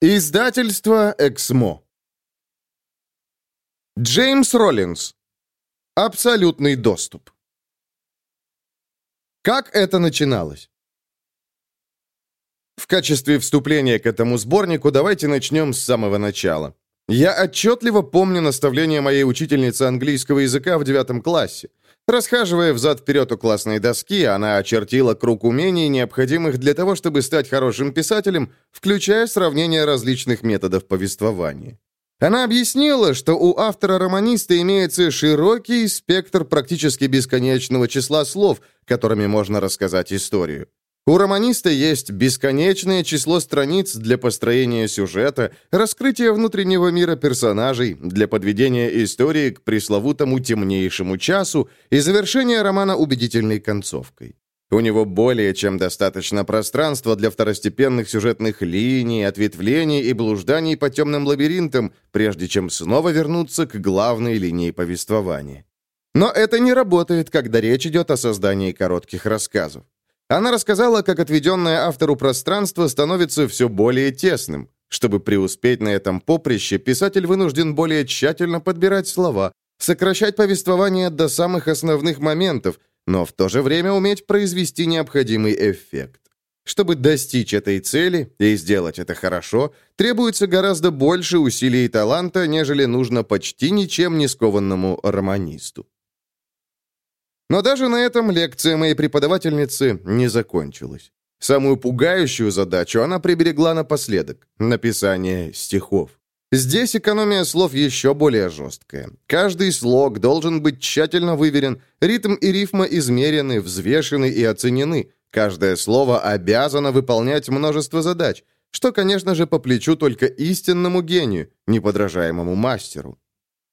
Издательство «Эксмо». Джеймс Роллинс. Абсолютный доступ. Как это начиналось? В качестве вступления к этому сборнику давайте начнем с самого начала. Я отчетливо помню наставление моей учительницы английского языка в девятом классе. Расхаживая взад-вперед у классной доски, она очертила круг умений, необходимых для того, чтобы стать хорошим писателем, включая сравнение различных методов повествования. Она объяснила, что у автора-романиста имеется широкий спектр практически бесконечного числа слов, которыми можно рассказать историю. У романиста есть бесконечное число страниц для построения сюжета, раскрытия внутреннего мира персонажей, для подведения истории к пресловутому темнейшему часу и завершения романа убедительной концовкой. У него более чем достаточно пространства для второстепенных сюжетных линий, ответвлений и блужданий по темным лабиринтам, прежде чем снова вернуться к главной линии повествования. Но это не работает, когда речь идет о создании коротких рассказов. Она рассказала, как отведенное автору пространство становится все более тесным. Чтобы преуспеть на этом поприще, писатель вынужден более тщательно подбирать слова, сокращать повествование до самых основных моментов, но в то же время уметь произвести необходимый эффект. Чтобы достичь этой цели и сделать это хорошо, требуется гораздо больше усилий и таланта, нежели нужно почти ничем не скованному романисту. Но даже на этом лекция моей преподавательницы не закончилась. Самую пугающую задачу она приберегла напоследок – написание стихов. Здесь экономия слов еще более жесткая. Каждый слог должен быть тщательно выверен, ритм и рифма измерены, взвешены и оценены. Каждое слово обязано выполнять множество задач, что, конечно же, по плечу только истинному гению, неподражаемому мастеру.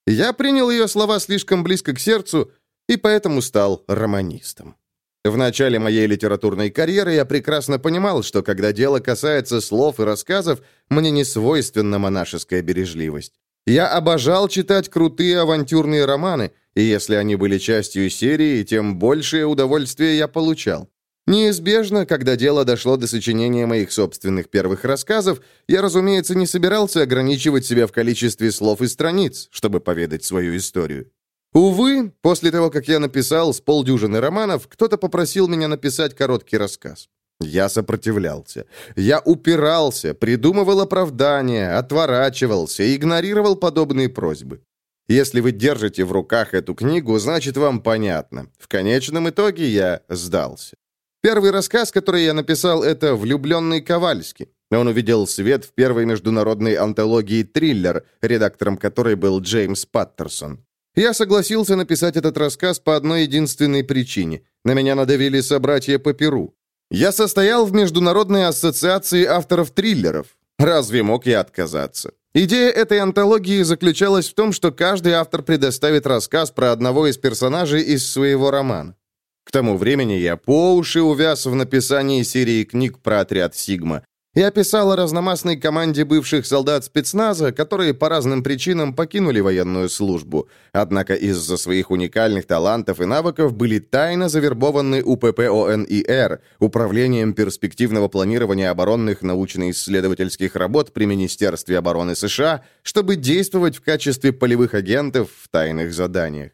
Я принял ее слова слишком близко к сердцу и поэтому стал романистом. В начале моей литературной карьеры я прекрасно понимал, что когда дело касается слов и рассказов, мне не свойственна монашеская бережливость. Я обожал читать крутые авантюрные романы, и если они были частью серии, тем большее удовольствие я получал. Неизбежно, когда дело дошло до сочинения моих собственных первых рассказов, я, разумеется, не собирался ограничивать себя в количестве слов и страниц, чтобы поведать свою историю. Увы, после того, как я написал с полдюжины романов, кто-то попросил меня написать короткий рассказ. Я сопротивлялся. Я упирался, придумывал оправдания, отворачивался, игнорировал подобные просьбы. Если вы держите в руках эту книгу, значит, вам понятно. В конечном итоге я сдался. Первый рассказ, который я написал, это «Влюбленный Ковальский». Он увидел свет в первой международной антологии «Триллер», редактором которой был Джеймс Паттерсон. Я согласился написать этот рассказ по одной единственной причине. На меня надавили собратья по Перу. Я состоял в Международной ассоциации авторов триллеров. Разве мог я отказаться? Идея этой антологии заключалась в том, что каждый автор предоставит рассказ про одного из персонажей из своего романа. К тому времени я по уши увяз в написании серии книг про отряд «Сигма», я писал о разномастной команде бывших солдат спецназа, которые по разным причинам покинули военную службу, однако из-за своих уникальных талантов и навыков были тайно завербованы УПП ОНИР, Управлением перспективного планирования оборонных научно-исследовательских работ при Министерстве обороны США, чтобы действовать в качестве полевых агентов в тайных заданиях.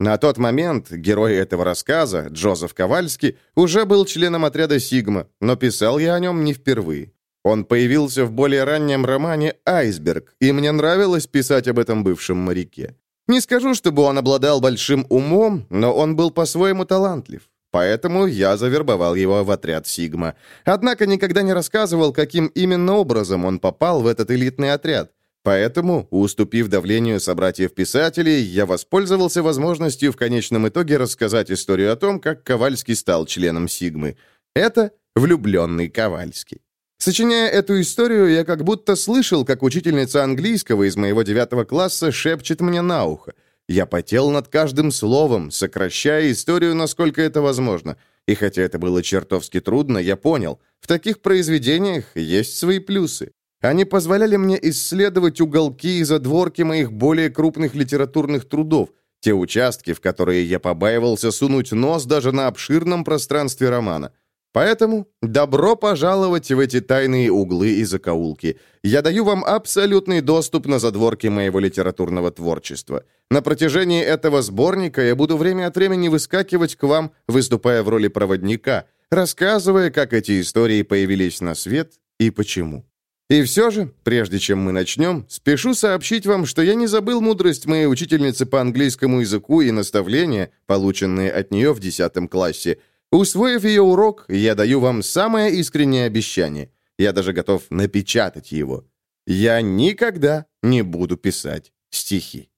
На тот момент герой этого рассказа, Джозеф Ковальский, уже был членом отряда «Сигма», но писал я о нем не впервые. Он появился в более раннем романе «Айсберг», и мне нравилось писать об этом бывшем моряке. Не скажу, чтобы он обладал большим умом, но он был по-своему талантлив. Поэтому я завербовал его в отряд «Сигма». Однако никогда не рассказывал, каким именно образом он попал в этот элитный отряд. Поэтому, уступив давлению собратьев-писателей, я воспользовался возможностью в конечном итоге рассказать историю о том, как Ковальский стал членом «Сигмы». Это влюбленный Ковальский. Сочиняя эту историю, я как будто слышал, как учительница английского из моего девятого класса шепчет мне на ухо. Я потел над каждым словом, сокращая историю, насколько это возможно. И хотя это было чертовски трудно, я понял, в таких произведениях есть свои плюсы. Они позволяли мне исследовать уголки и задворки моих более крупных литературных трудов, те участки, в которые я побаивался сунуть нос даже на обширном пространстве романа. Поэтому добро пожаловать в эти тайные углы и закоулки. Я даю вам абсолютный доступ на задворки моего литературного творчества. На протяжении этого сборника я буду время от времени выскакивать к вам, выступая в роли проводника, рассказывая, как эти истории появились на свет и почему. И все же, прежде чем мы начнем, спешу сообщить вам, что я не забыл мудрость моей учительницы по английскому языку и наставления, полученные от нее в 10 классе. Усвоив ее урок, я даю вам самое искреннее обещание. Я даже готов напечатать его. Я никогда не буду писать стихи.